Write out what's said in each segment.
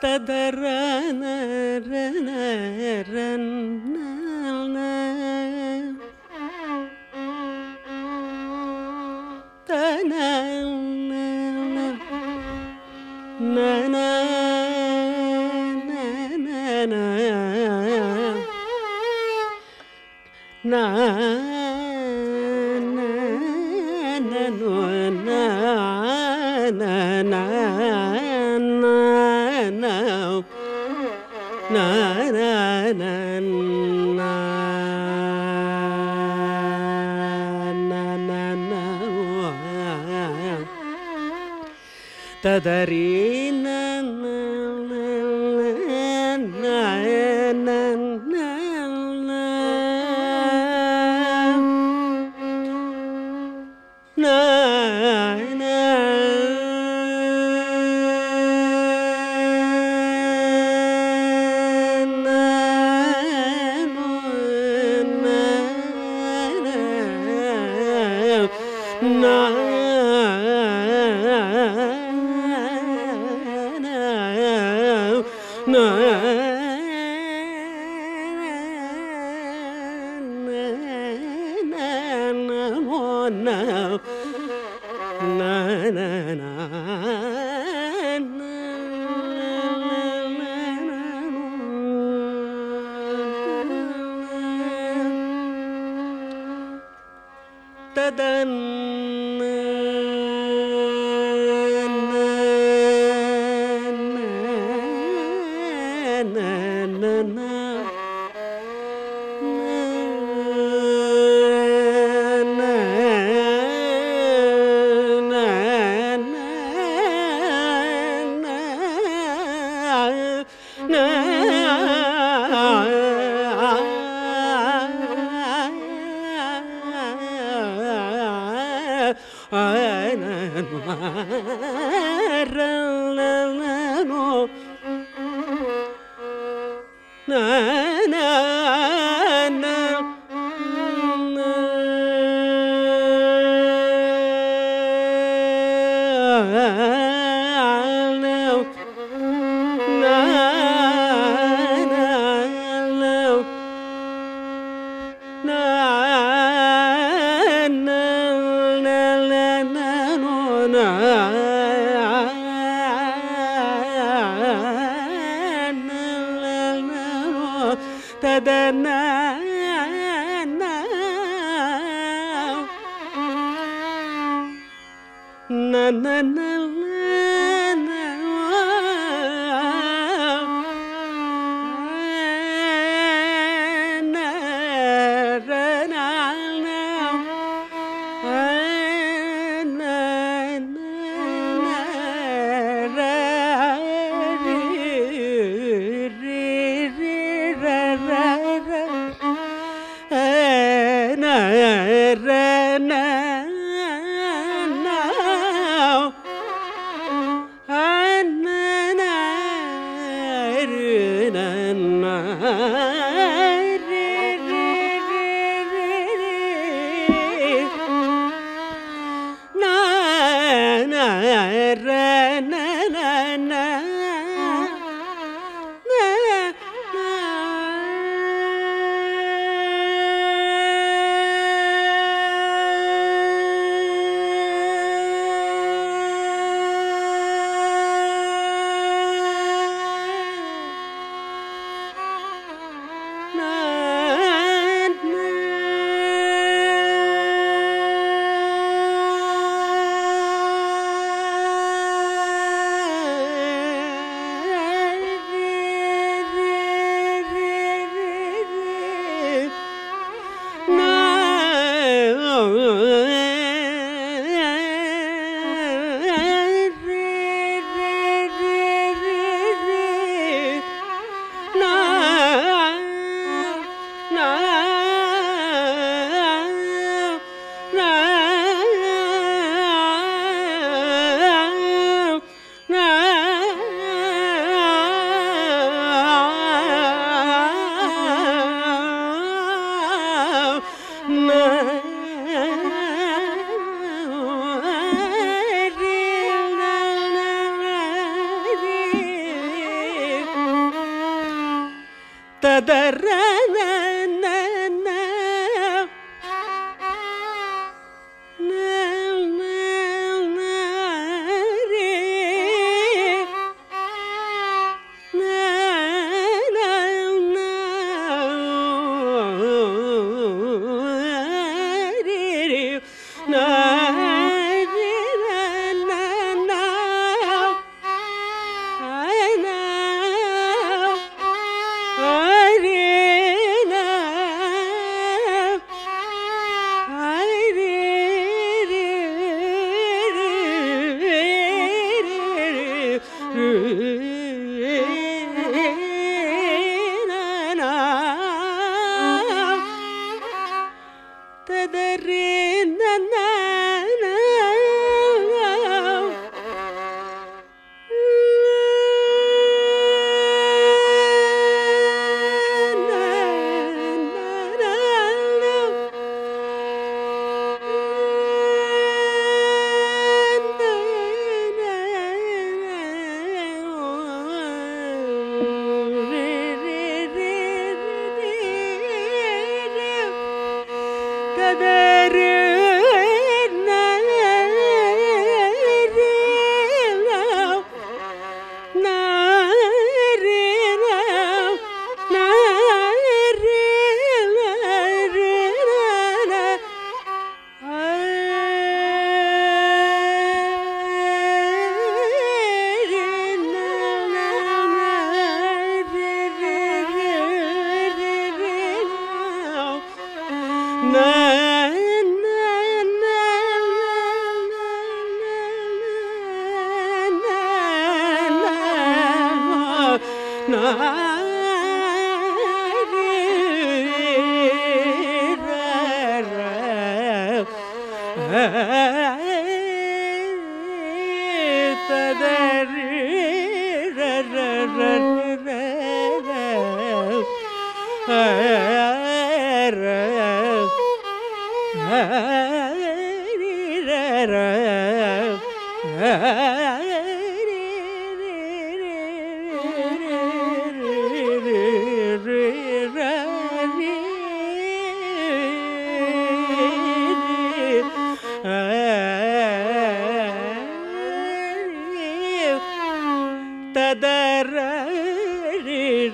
tadaranaranaranna ابدا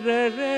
பிறரே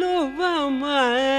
louvamos a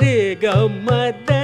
रे ग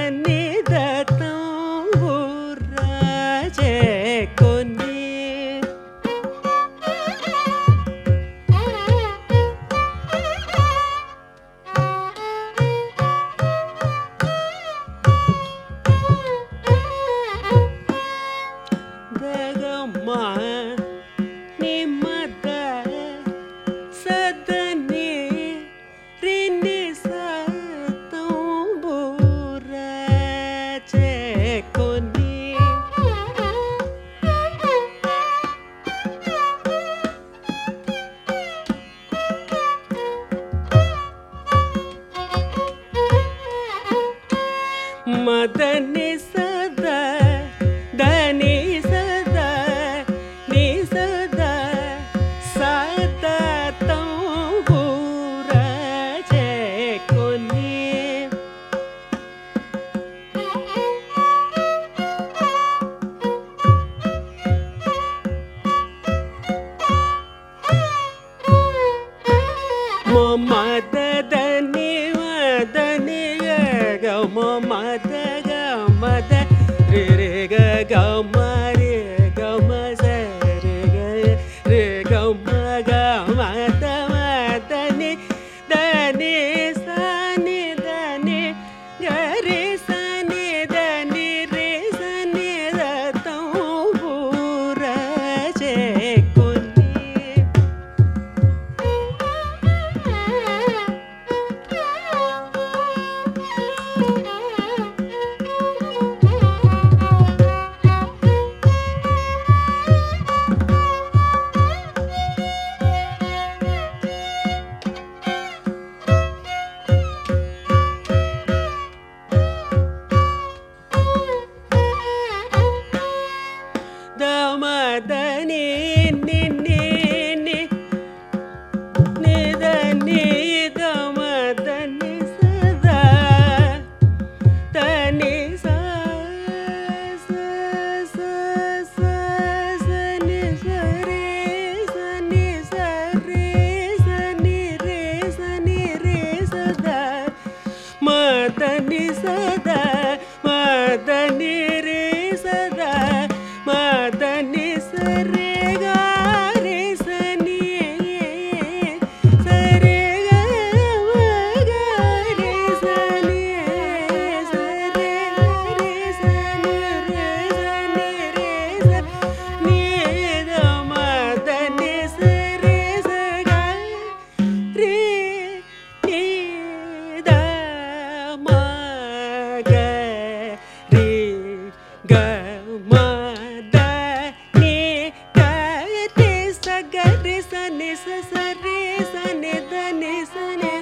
ध नि स रे स नि ध नि स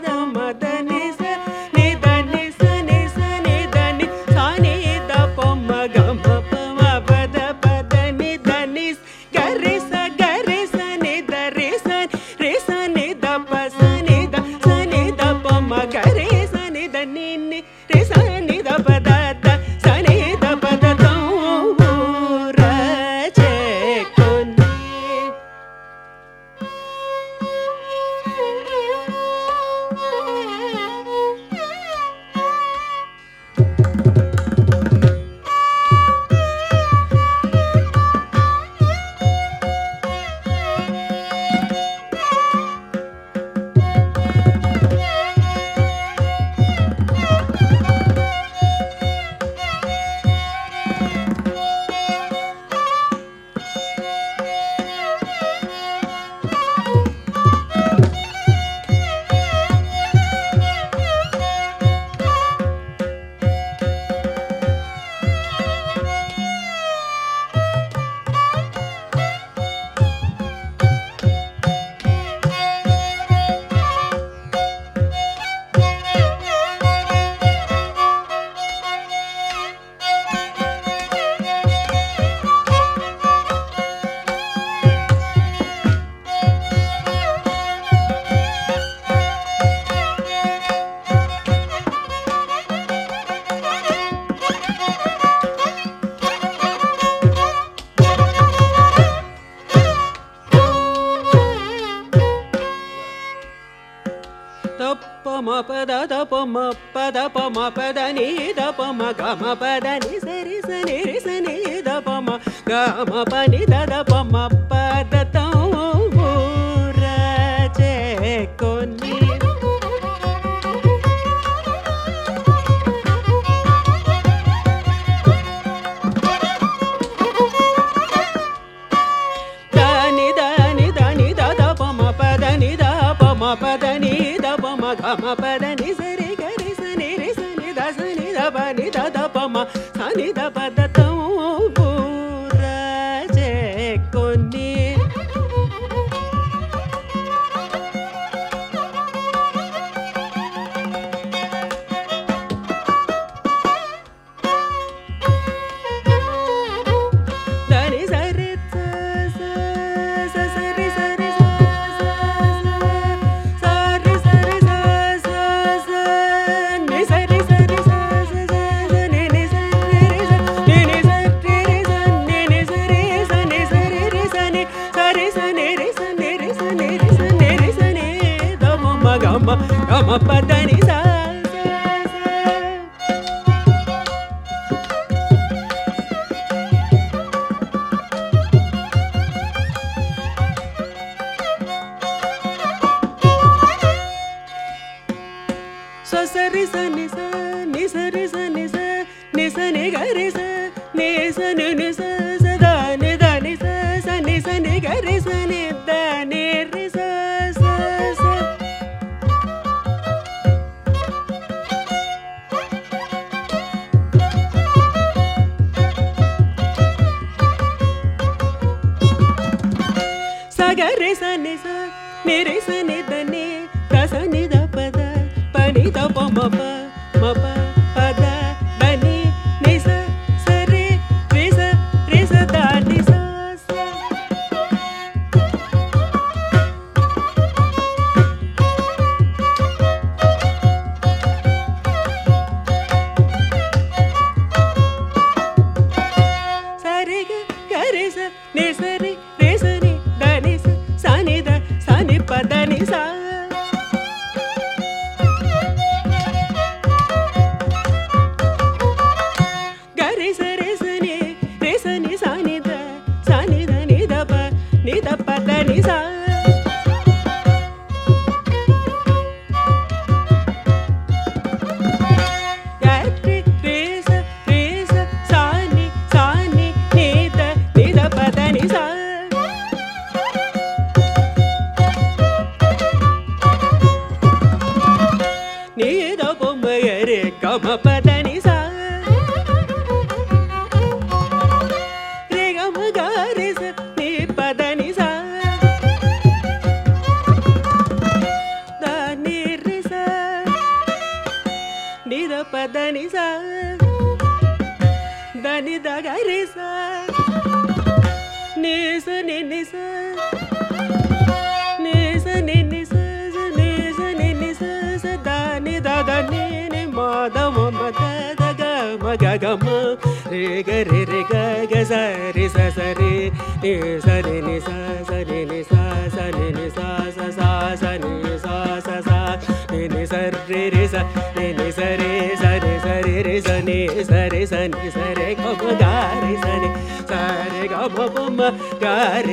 పదని దపమ గమ పదని సరి సరి సని దపమ గమ పని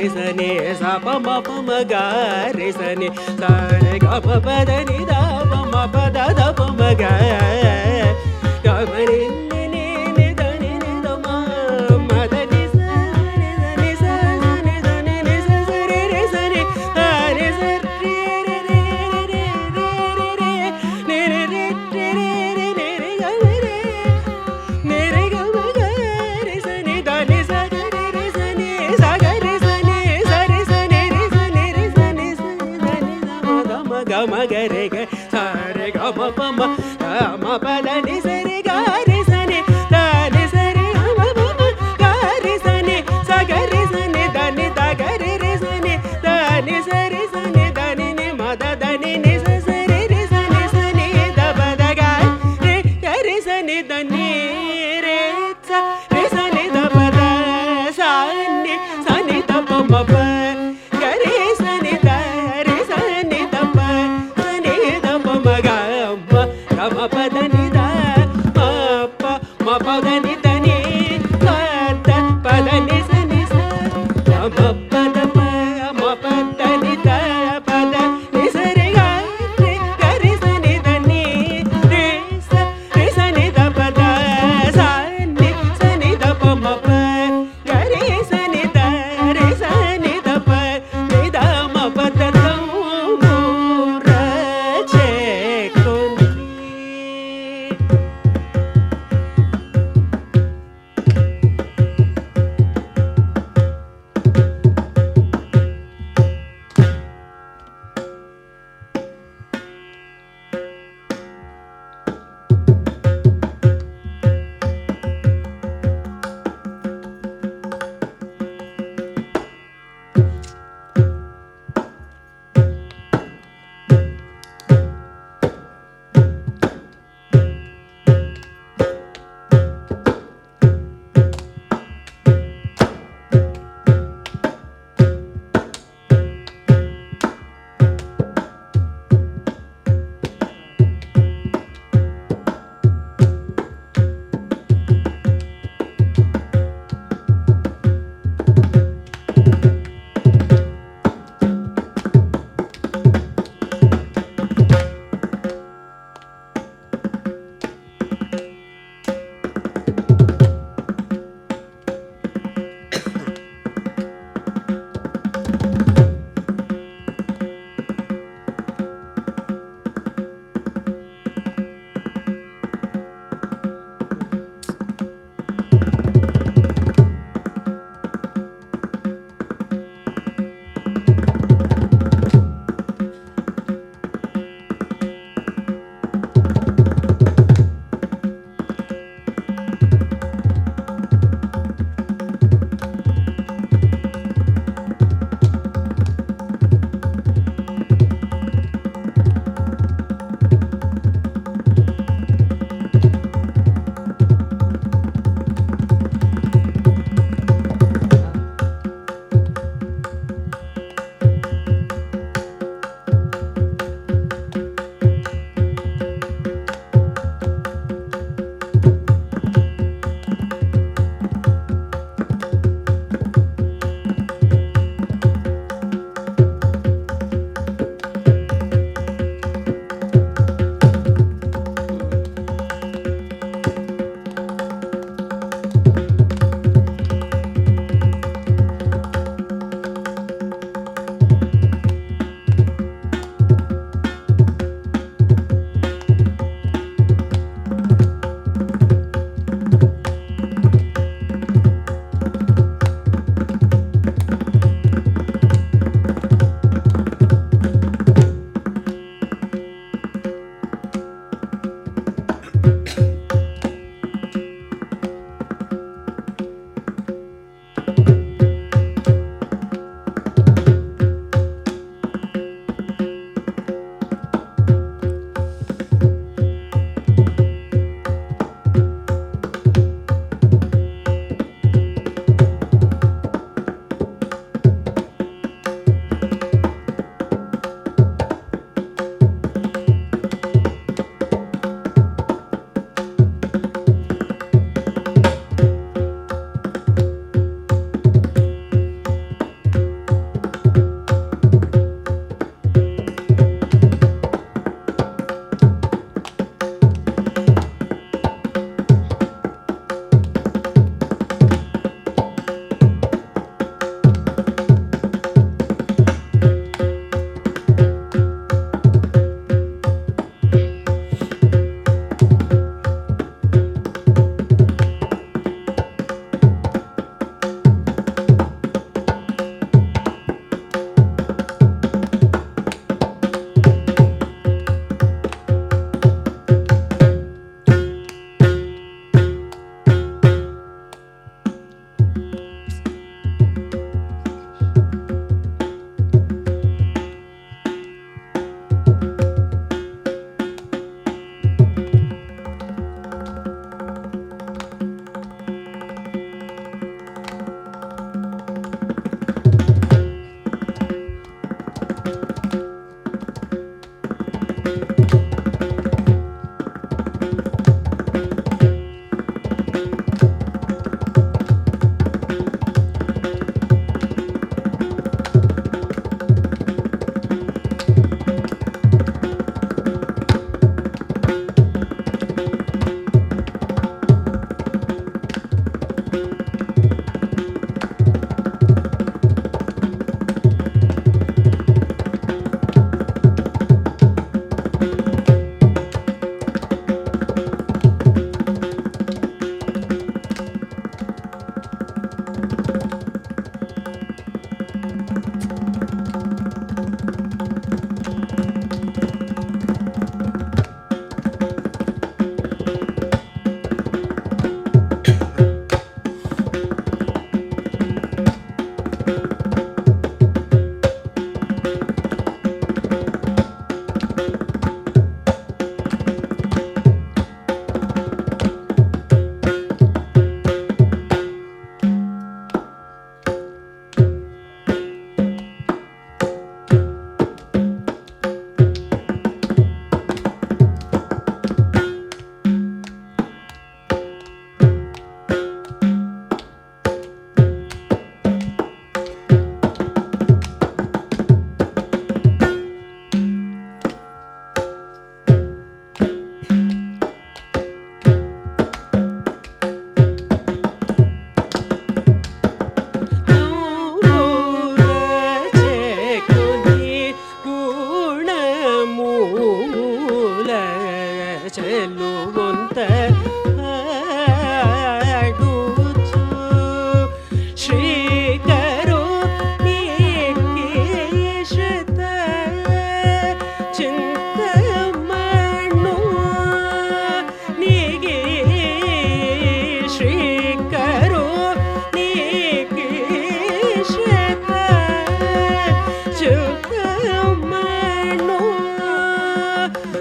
रे सने सा प म प म ग रे सने सा रे ग प प द नि दा ಮ ಗ ರೆ ಗ ಸ ರೆ ಗ ಮ ಪ ಮ ಮ ಪ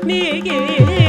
me